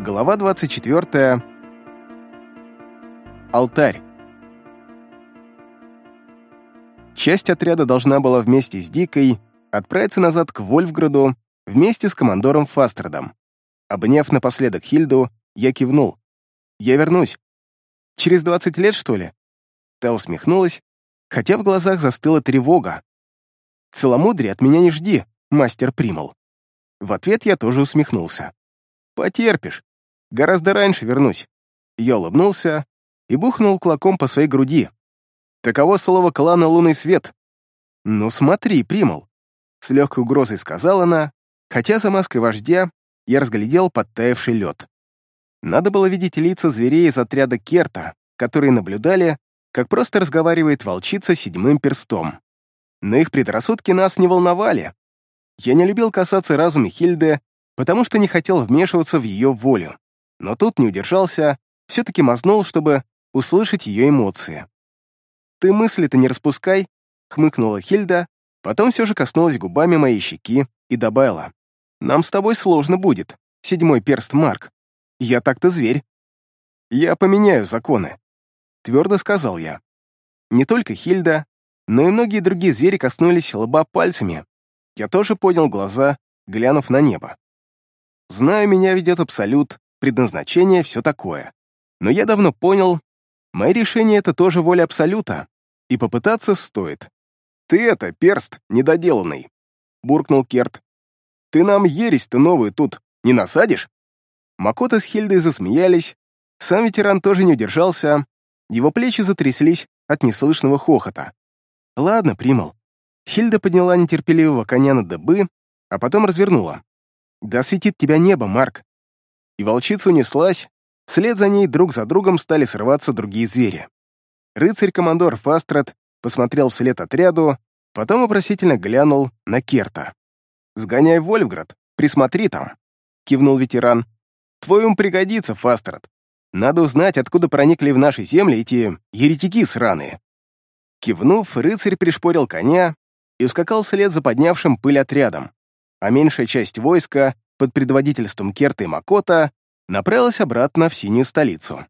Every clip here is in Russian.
Глава 24. Алтарь. Часть отряда должна была вместе с Дикой отправиться назад к Вольфграду вместе с командором Фастердом. Обняв напоследок Хильду, я кивнул. «Я вернусь. Через 20 лет, что ли?» Та усмехнулась, хотя в глазах застыла тревога. «Целомудрие от меня не жди, мастер Примал». В ответ я тоже усмехнулся. «Потерпишь. Гораздо раньше вернусь». Я улыбнулся и бухнул кулаком по своей груди. Таково слово клана «Лунный свет». «Ну смотри, Примал», — с легкой угрозой сказала она, хотя за маской вождя я разглядел подтаявший лед. Надо было видеть лица зверей из отряда Керта, которые наблюдали, как просто разговаривает волчица седьмым перстом. Но их предрассудки нас не волновали. Я не любил касаться разума Хильды потому что не хотел вмешиваться в ее волю. Но тут не удержался, все-таки мазнул, чтобы услышать ее эмоции. «Ты мысли-то не распускай», — хмыкнула Хильда, потом все же коснулась губами моей щеки и добавила. «Нам с тобой сложно будет, седьмой перст Марк. Я так-то зверь». «Я поменяю законы», — твердо сказал я. Не только Хильда, но и многие другие звери коснулись лба пальцами. Я тоже поднял глаза, глянув на небо. Знаю, меня ведет абсолют, предназначение, все такое. Но я давно понял, мои решения — это тоже воля абсолюта, и попытаться стоит. «Ты это, перст недоделанный», — буркнул Керт. «Ты нам ересь-то новую тут не насадишь?» Макота с Хильдой засмеялись, сам ветеран тоже не удержался, его плечи затряслись от неслышного хохота. «Ладно, примал». Хильда подняла нетерпеливого коня на дыбы, а потом развернула. Да светит тебя небо, Марк!» И волчица унеслась, вслед за ней друг за другом стали срываться другие звери. Рыцарь-командор Фастрат посмотрел вслед отряду, потом вопросительно глянул на Керта. «Сгоняй в Вольфград, присмотри там», — кивнул ветеран. «Твой ум пригодится, Фастрат. Надо узнать, откуда проникли в наши земли эти еретики сраные». Кивнув, рыцарь пришпорил коня и ускакал вслед за поднявшим пыль отрядом а меньшая часть войска под предводительством Керта и Макота направилась обратно в синюю столицу.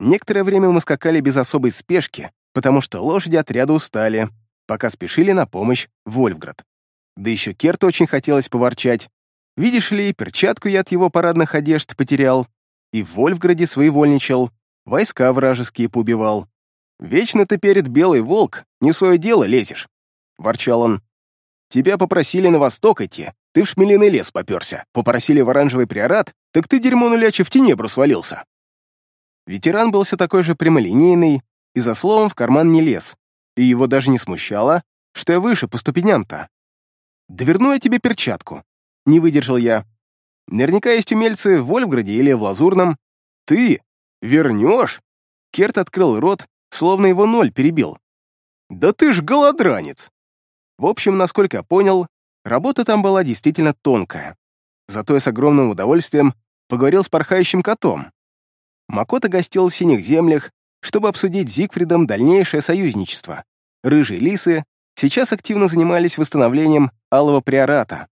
Некоторое время мы скакали без особой спешки, потому что лошади отряда устали, пока спешили на помощь в Вольфград. Да еще Керту очень хотелось поворчать. Видишь ли, перчатку я от его парадных одежд потерял, и в Вольфграде своевольничал, войска вражеские поубивал. «Вечно ты перед белый волк не свое дело лезешь», — ворчал он. Тебя попросили на восток идти, ты в шмелиный лес поперся. Попросили в оранжевый приорат, так ты, дерьмо нулячи, в тенебру свалился. Ветеран был все такой же прямолинейный и за словом в карман не лез, и его даже не смущало, что я выше по ступеням-то. «Да верну я тебе перчатку», — не выдержал я. «Наверняка есть умельцы в Вольфграде или в Лазурном. Ты вернешь?» Керт открыл рот, словно его ноль перебил. «Да ты ж голодранец!» В общем, насколько я понял, работа там была действительно тонкая. Зато я с огромным удовольствием поговорил с порхающим котом. Макота гостил в синих землях, чтобы обсудить с Зигфридом дальнейшее союзничество. Рыжие лисы сейчас активно занимались восстановлением Алого Приората.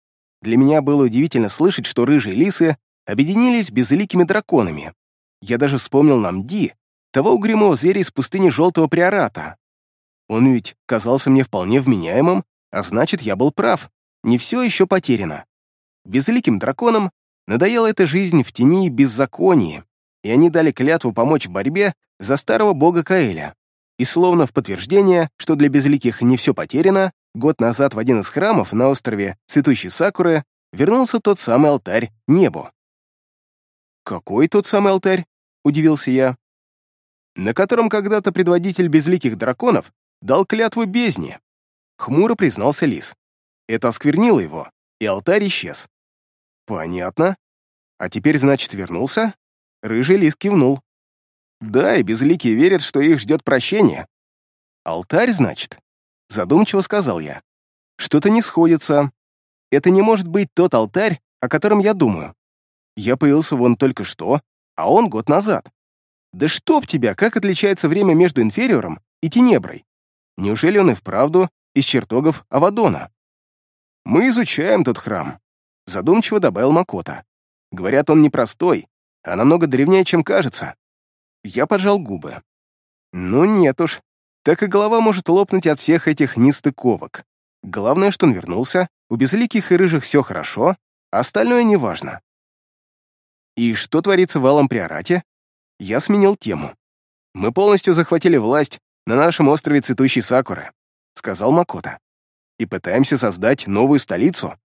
Для меня было удивительно слышать, что рыжие лисы объединились безликими драконами. Я даже вспомнил Намди, того угрюмого зверя из пустыни Желтого Приората. Он ведь казался мне вполне вменяемым, а значит, я был прав. Не все еще потеряно. Безликим драконам надоела эта жизнь в тени и беззаконии, и они дали клятву помочь в борьбе за старого бога Каэля. И словно в подтверждение, что для безликих не все потеряно, год назад в один из храмов на острове Цветущей Сакуры вернулся тот самый алтарь небу. «Какой тот самый алтарь?» — удивился я. «На котором когда-то предводитель безликих драконов дал клятву бездне», — хмуро признался Лис. Это осквернило его, и алтарь исчез. «Понятно. А теперь, значит, вернулся?» Рыжий Лис кивнул. «Да, и безликие верят, что их ждет прощение». «Алтарь, значит?» Задумчиво сказал я. «Что-то не сходится. Это не может быть тот алтарь, о котором я думаю. Я появился вон только что, а он год назад. Да чтоб тебя, как отличается время между инфериором и тенеброй? Неужели он и вправду из чертогов Авадона? Мы изучаем тот храм, задумчиво добавил Макота. Говорят, он непростой, а намного древнее, чем кажется. Я поджал губы. Ну нет уж, так и голова может лопнуть от всех этих нестыковок. Главное, что он вернулся, у безликих и рыжих все хорошо, а остальное неважно. И что творится в Алом Приорате? Я сменил тему. Мы полностью захватили власть на нашем острове Цветущей Сакуры, сказал Макота. И пытаемся создать новую столицу.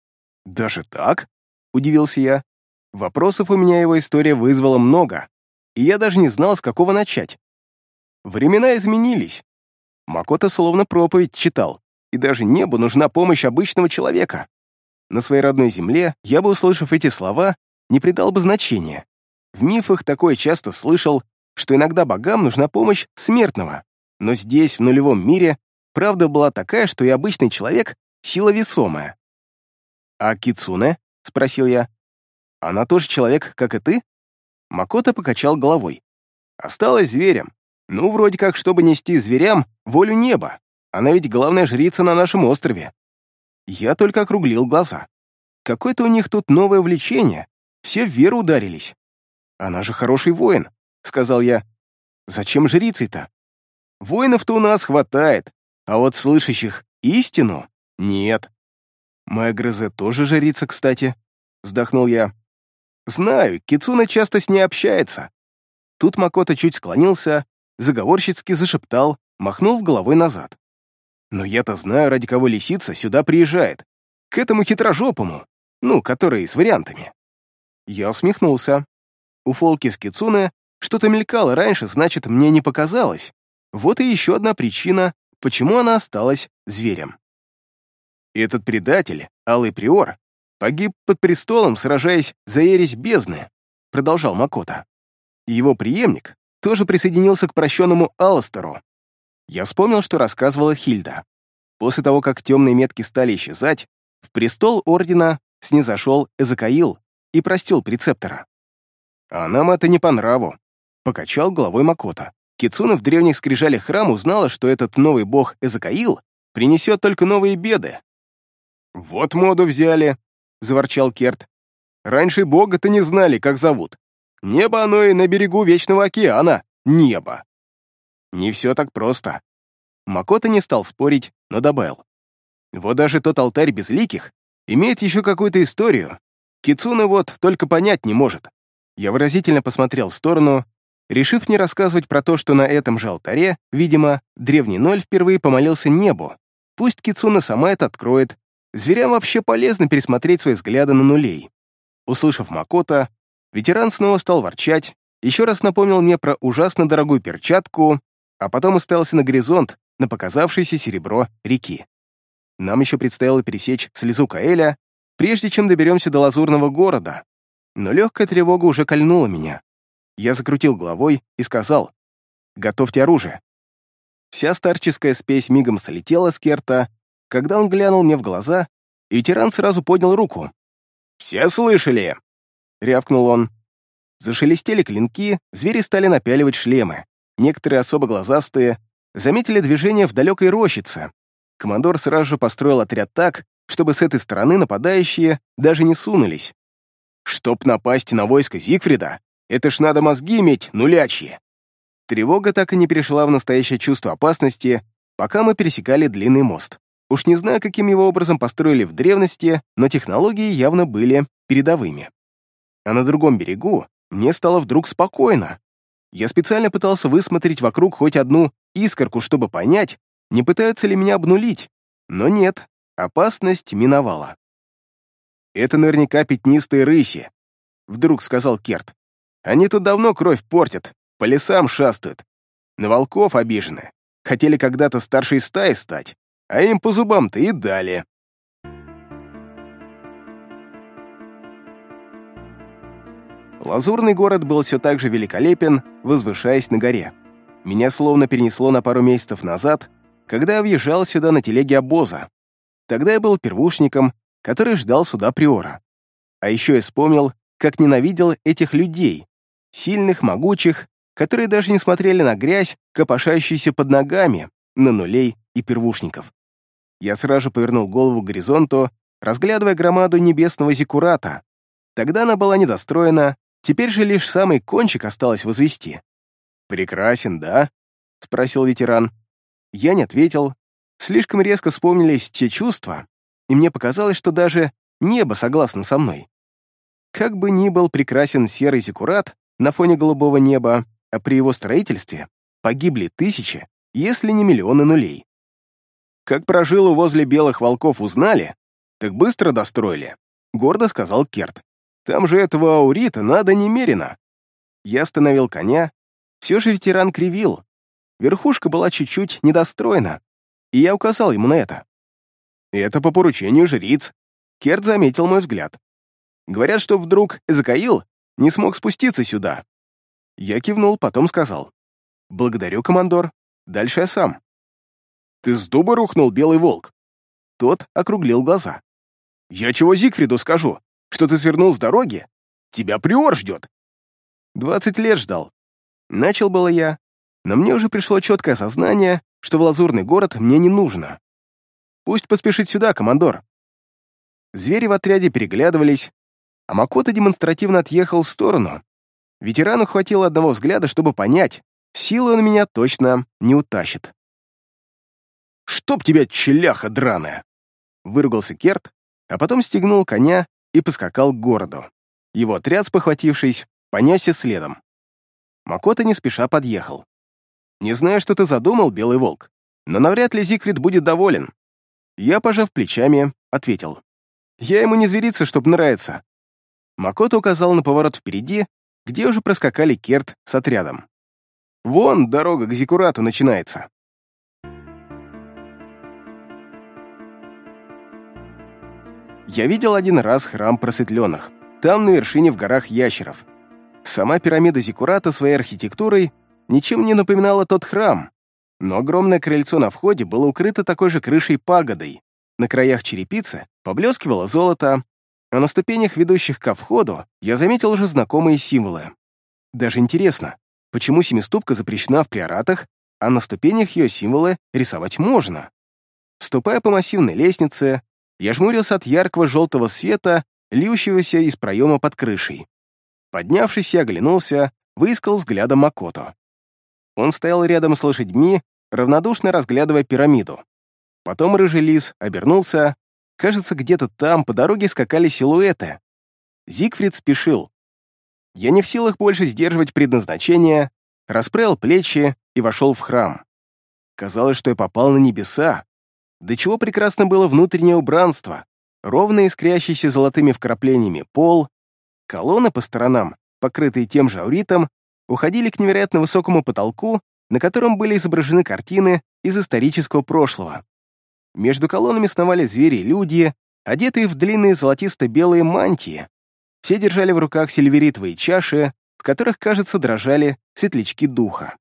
Даже так? Удивился я. Вопросов у меня его история вызвала много, и я даже не знал, с какого начать. Времена изменились. Макота словно проповедь читал, и даже небу нужна помощь обычного человека. На своей родной земле я бы, услышав эти слова, не придал бы значения. В мифах такое часто слышал, что иногда богам нужна помощь смертного. Но здесь, в нулевом мире, правда была такая, что и обычный человек — сила весомая. «А Кицуне?» — спросил я. «Она тоже человек, как и ты?» Макота покачал головой. «Осталась зверем. Ну, вроде как, чтобы нести зверям волю неба. Она ведь главная жрица на нашем острове». Я только округлил глаза. Какое-то у них тут новое влечение. Все в веру ударились. «Она же хороший воин», — сказал я. «Зачем жрицей-то?» «Воинов-то у нас хватает, а вот слышащих истину нет». «Моя Грозе тоже жрица, кстати», — вздохнул я. «Знаю, Кицуна часто с ней общается». Тут Макота чуть склонился, заговорщицки зашептал, махнул головой назад. «Но я-то знаю, ради кого лисица сюда приезжает. К этому хитрожопому, ну, который с вариантами». Я усмехнулся. У Фолки с Кицуне что-то мелькало раньше, значит, мне не показалось. Вот и еще одна причина, почему она осталась зверем. Этот предатель, Алый Приор, погиб под престолом, сражаясь за ересь бездны, продолжал Макота. Его преемник тоже присоединился к прощенному Алстеру. Я вспомнил, что рассказывала Хильда. После того, как темные метки стали исчезать, в престол Ордена снизошел Эзекаил и простил прецептора. «А нам это не по нраву», — покачал головой Макота. Кицуна в древних скрижалях храм узнала, что этот новый бог Эзекаил принесет только новые беды. «Вот моду взяли», — заворчал Керт. «Раньше бога-то не знали, как зовут. Небо оно и на берегу Вечного океана. Небо». «Не все так просто». Макота не стал спорить, но добавил. «Вот даже тот алтарь безликих имеет еще какую-то историю. Кицуна вот только понять не может. Я выразительно посмотрел в сторону, решив не рассказывать про то, что на этом же алтаре, видимо, древний ноль впервые помолился небу. Пусть Кицуна сама это откроет. Зверям вообще полезно пересмотреть свои взгляды на нулей. Услышав Макота, ветеран снова стал ворчать, еще раз напомнил мне про ужасно дорогую перчатку, а потом уставился на горизонт, на показавшееся серебро реки. Нам еще предстояло пересечь слезу Каэля, прежде чем доберемся до Лазурного города, но легкая тревога уже кольнула меня. Я закрутил головой и сказал, «Готовьте оружие». Вся старческая спесь мигом солетела с Керта, когда он глянул мне в глаза, и тиран сразу поднял руку. «Все слышали?» — рявкнул он. Зашелестели клинки, звери стали напяливать шлемы. Некоторые особо глазастые заметили движение в далекой рощице. Командор сразу же построил отряд так, чтобы с этой стороны нападающие даже не сунулись. Чтоб напасть на войско Зигфрида, это ж надо мозги иметь нулячьи. Тревога так и не перешла в настоящее чувство опасности, пока мы пересекали длинный мост. Уж не знаю, каким его образом построили в древности, но технологии явно были передовыми. А на другом берегу мне стало вдруг спокойно. Я специально пытался высмотреть вокруг хоть одну искорку, чтобы понять, не пытаются ли меня обнулить. Но нет, опасность миновала. «Это наверняка пятнистые рыси», — вдруг сказал Керт. «Они тут давно кровь портят, по лесам шастают. На волков обижены. Хотели когда-то старшей стаи стать, а им по зубам-то и дали». Лазурный город был все так же великолепен, возвышаясь на горе. Меня словно перенесло на пару месяцев назад, когда я въезжал сюда на телеге обоза. Тогда я был первушником который ждал суда Приора. А еще я вспомнил, как ненавидел этих людей, сильных, могучих, которые даже не смотрели на грязь, копошающуюся под ногами, на нулей и первушников. Я сразу повернул голову к горизонту, разглядывая громаду небесного зиккурата. Тогда она была недостроена, Теперь же лишь самый кончик осталось возвести. «Прекрасен, да?» — спросил ветеран. Я не ответил. Слишком резко вспомнились те чувства, и мне показалось, что даже небо согласно со мной. Как бы ни был прекрасен серый зиккурат на фоне голубого неба, а при его строительстве погибли тысячи, если не миллионы нулей. Как про жилу возле белых волков узнали, так быстро достроили, гордо сказал Керт. Там же этого аурита надо немерено. Я остановил коня, все же ветеран кривил. Верхушка была чуть-чуть недостроена, и я указал ему на это. Это по поручению жриц. Керт заметил мой взгляд. Говорят, что вдруг Эзекаил не смог спуститься сюда. Я кивнул, потом сказал. «Благодарю, командор. Дальше я сам». «Ты с дуба рухнул, белый волк?» Тот округлил глаза. «Я чего Зигфриду скажу? Что ты свернул с дороги? Тебя приор ждет!» «Двадцать лет ждал». Начал было я, но мне уже пришло четкое сознание, что в лазурный город мне не нужно. «Пусть поспешит сюда, командор». Звери в отряде переглядывались, а Макото демонстративно отъехал в сторону, Ветерану хватило одного взгляда, чтобы понять, силы он меня точно не утащит. «Чтоб тебя, челяха драная!» Выругался Керт, а потом стегнул коня и поскакал к городу. Его отряд, спохватившись, понесся следом. Макота не спеша подъехал. «Не знаю, что ты задумал, Белый Волк, но навряд ли Зигфрид будет доволен». Я, пожав плечами, ответил. «Я ему не звериться, чтоб нравится». Макота указал на поворот впереди, где уже проскакали Керт с отрядом. «Вон дорога к Зикурату начинается». Я видел один раз храм просветленных, там, на вершине в горах ящеров. Сама пирамида Зикурата своей архитектурой ничем не напоминала тот храм, но огромное крыльцо на входе было укрыто такой же крышей-пагодой. На краях черепицы поблескивало золото, а на ступенях, ведущих ко входу, я заметил уже знакомые символы. Даже интересно, почему семиступка запрещена в приоратах, а на ступенях ее символы рисовать можно? Ступая по массивной лестнице, я жмурился от яркого желтого света, льющегося из проема под крышей. Поднявшись, я оглянулся, выискал взглядом Макото. Он стоял рядом с лошадьми, равнодушно разглядывая пирамиду. Потом рыжий лис обернулся, Кажется, где-то там по дороге скакали силуэты. Зигфрид спешил. Я не в силах больше сдерживать предназначение, расправил плечи и вошел в храм. Казалось, что я попал на небеса. До чего прекрасно было внутреннее убранство, ровно искрящийся золотыми вкраплениями пол, колонны по сторонам, покрытые тем же ауритом, уходили к невероятно высокому потолку, на котором были изображены картины из исторического прошлого. Между колоннами сновали звери и люди, одетые в длинные золотисто-белые мантии. Все держали в руках сильверитовые чаши, в которых, кажется, дрожали светлячки духа.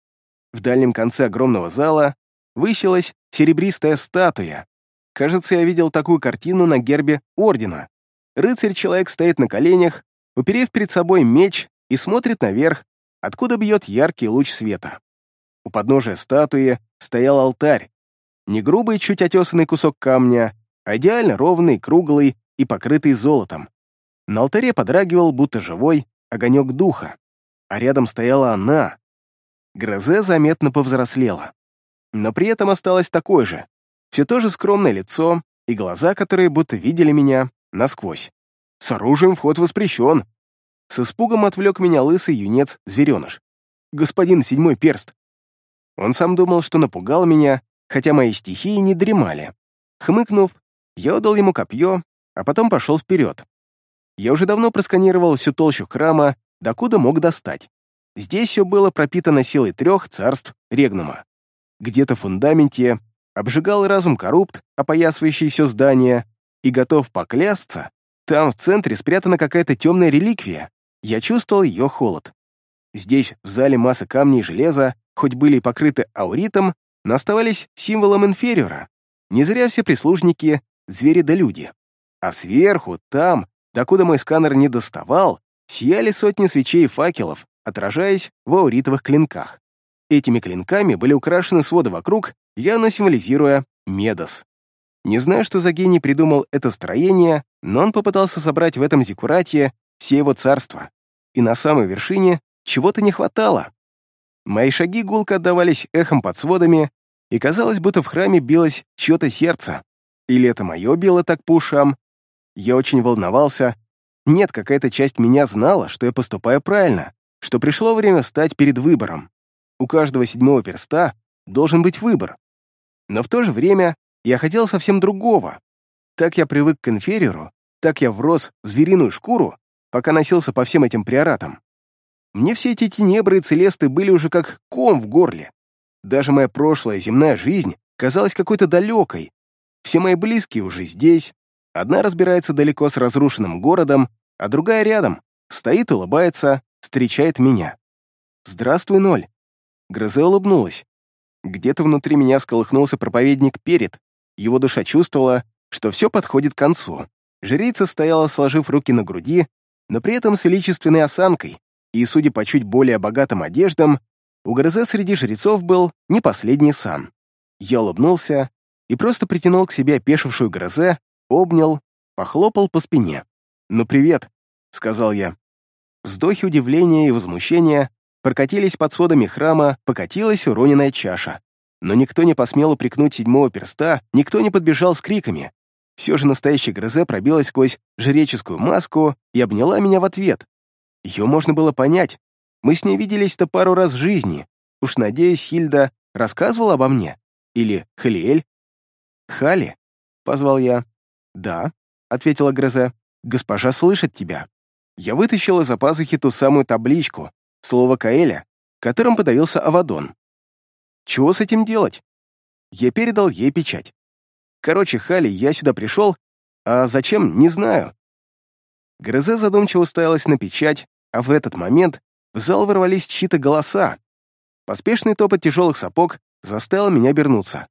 В дальнем конце огромного зала высилась серебристая статуя. Кажется, я видел такую картину на гербе ордена. Рыцарь-человек стоит на коленях, уперев перед собой меч и смотрит наверх, откуда бьет яркий луч света. У подножия статуи стоял алтарь, не грубый, чуть отесанный кусок камня, а идеально ровный, круглый и покрытый золотом. На алтаре подрагивал, будто живой, огонек духа, а рядом стояла она. Грозе заметно повзрослела, но при этом осталось такой же, все то же скромное лицо и глаза, которые будто видели меня насквозь. С оружием вход воспрещен. С испугом отвлек меня лысый юнец-звереныш. Господин седьмой перст. Он сам думал, что напугал меня, хотя мои стихии не дремали. Хмыкнув, я отдал ему копье, а потом пошел вперед. Я уже давно просканировал всю толщу храма, докуда мог достать. Здесь все было пропитано силой трех царств Регнума. Где-то в фундаменте обжигал разум коррупт, опоясывающий все здание, и готов поклясться, там в центре спрятана какая-то темная реликвия. Я чувствовал ее холод. Здесь, в зале масса камней и железа, хоть были покрыты ауритом, но оставались символом инфериора. Не зря все прислужники — звери да люди. А сверху, там, докуда мой сканер не доставал, сияли сотни свечей и факелов, отражаясь в ауритовых клинках. Этими клинками были украшены своды вокруг, явно символизируя Медос. Не знаю, что за гений придумал это строение, но он попытался собрать в этом зиккурате все его царства. и на самой вершине чего-то не хватало. Мои шаги гулко отдавались эхом под сводами, и казалось, будто в храме билось чье-то сердце. Или это мое било так по ушам? Я очень волновался. Нет, какая-то часть меня знала, что я поступаю правильно, что пришло время стать перед выбором. У каждого седьмого перста должен быть выбор. Но в то же время я хотел совсем другого. Так я привык к инфериору, так я врос в звериную шкуру, пока носился по всем этим приоратам. Мне все эти тенебры и целесты были уже как ком в горле. Даже моя прошлая земная жизнь казалась какой-то далекой. Все мои близкие уже здесь. Одна разбирается далеко с разрушенным городом, а другая рядом, стоит, улыбается, встречает меня. «Здравствуй, Ноль». Грозе улыбнулась. Где-то внутри меня всколыхнулся проповедник перед. Его душа чувствовала, что все подходит к концу. Жрица стояла, сложив руки на груди, но при этом с величественной осанкой, и, судя по чуть более богатым одеждам, у Грозе среди жрецов был не последний сан. Я улыбнулся и просто притянул к себе опешившую Грозе, обнял, похлопал по спине. «Ну, привет», — сказал я. Вздохи удивления и возмущения прокатились под сводами храма, покатилась уроненная чаша. Но никто не посмел упрекнуть седьмого перста, никто не подбежал с криками. Все же настоящая Грозе пробилась сквозь жреческую маску и обняла меня в ответ. Ее можно было понять. Мы с ней виделись-то пару раз в жизни. Уж, надеюсь, Хильда рассказывала обо мне. Или Халиэль. «Хали?» — позвал я. «Да», — ответила Грозе. «Госпожа слышит тебя». Я вытащил из-за пазухи ту самую табличку, слово Каэля, которым подавился Авадон. Чего с этим делать? Я передал ей печать. Короче, Хали, я сюда пришел, а зачем, не знаю. Грозе задумчиво уставилась на печать, а в этот момент в зал ворвались чьи-то голоса. Поспешный топот тяжелых сапог заставил меня обернуться.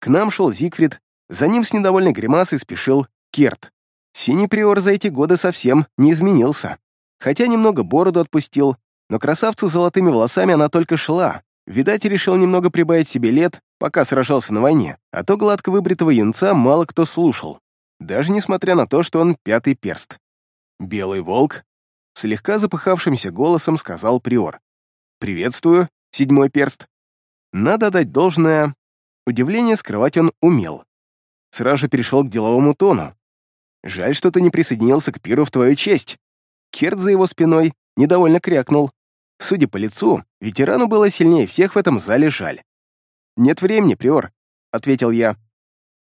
К нам шел Зигфрид, за ним с недовольной гримасой спешил Керт. Синий приор за эти годы совсем не изменился. Хотя немного бороду отпустил, но красавцу с золотыми волосами она только шла. Видать, решил немного прибавить себе лет, пока сражался на войне, а то гладко выбритого юнца мало кто слушал, даже несмотря на то, что он пятый перст. «Белый волк?» — слегка запыхавшимся голосом сказал приор. «Приветствую, седьмой перст». Надо дать должное, удивление скрывать он умел. Сразу же перешел к деловому тону. «Жаль, что ты не присоединился к пиру в твою честь». Керт за его спиной недовольно крякнул. Судя по лицу, ветерану было сильнее всех в этом зале жаль. «Нет времени, приор», — ответил я.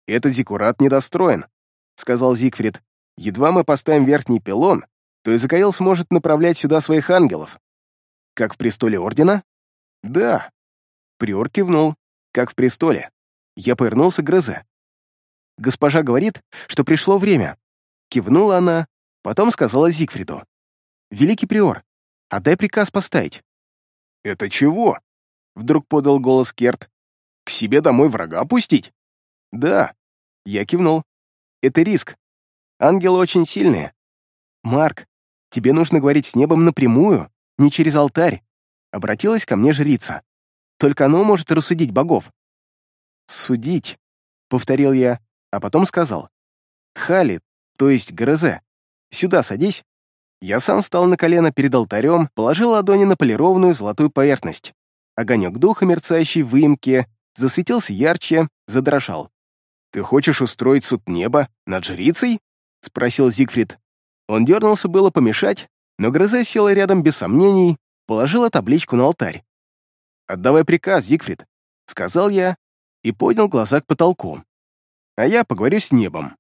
«Этот зиккурат недостроен», — сказал Зигфрид. «Едва мы поставим верхний пилон, то Изакаил сможет направлять сюда своих ангелов». «Как в престоле Ордена?» «Да». Приор кивнул, как в престоле. Я повернулся к Грозе. «Госпожа говорит, что пришло время». Кивнула она, потом сказала Зигфриду. «Великий приор, Отдай приказ поставить». «Это чего?» — вдруг подал голос Керт. «К себе домой врага пустить?» «Да». Я кивнул. «Это риск. Ангелы очень сильные. Марк, тебе нужно говорить с небом напрямую, не через алтарь», — обратилась ко мне жрица. «Только оно может рассудить богов». «Судить», — повторил я, а потом сказал. «Хали, то есть ГРЗ, сюда садись я сам встал на колено перед алтарем, положил ладони на полированную золотую поверхность. Огонек духа, мерцающий в выемке, засветился ярче, задрожал. «Ты хочешь устроить суд неба над жрицей?» — спросил Зигфрид. Он дернулся было помешать, но Грозе села рядом без сомнений, положила табличку на алтарь. «Отдавай приказ, Зигфрид», — сказал я и поднял глаза к потолку. «А я поговорю с небом».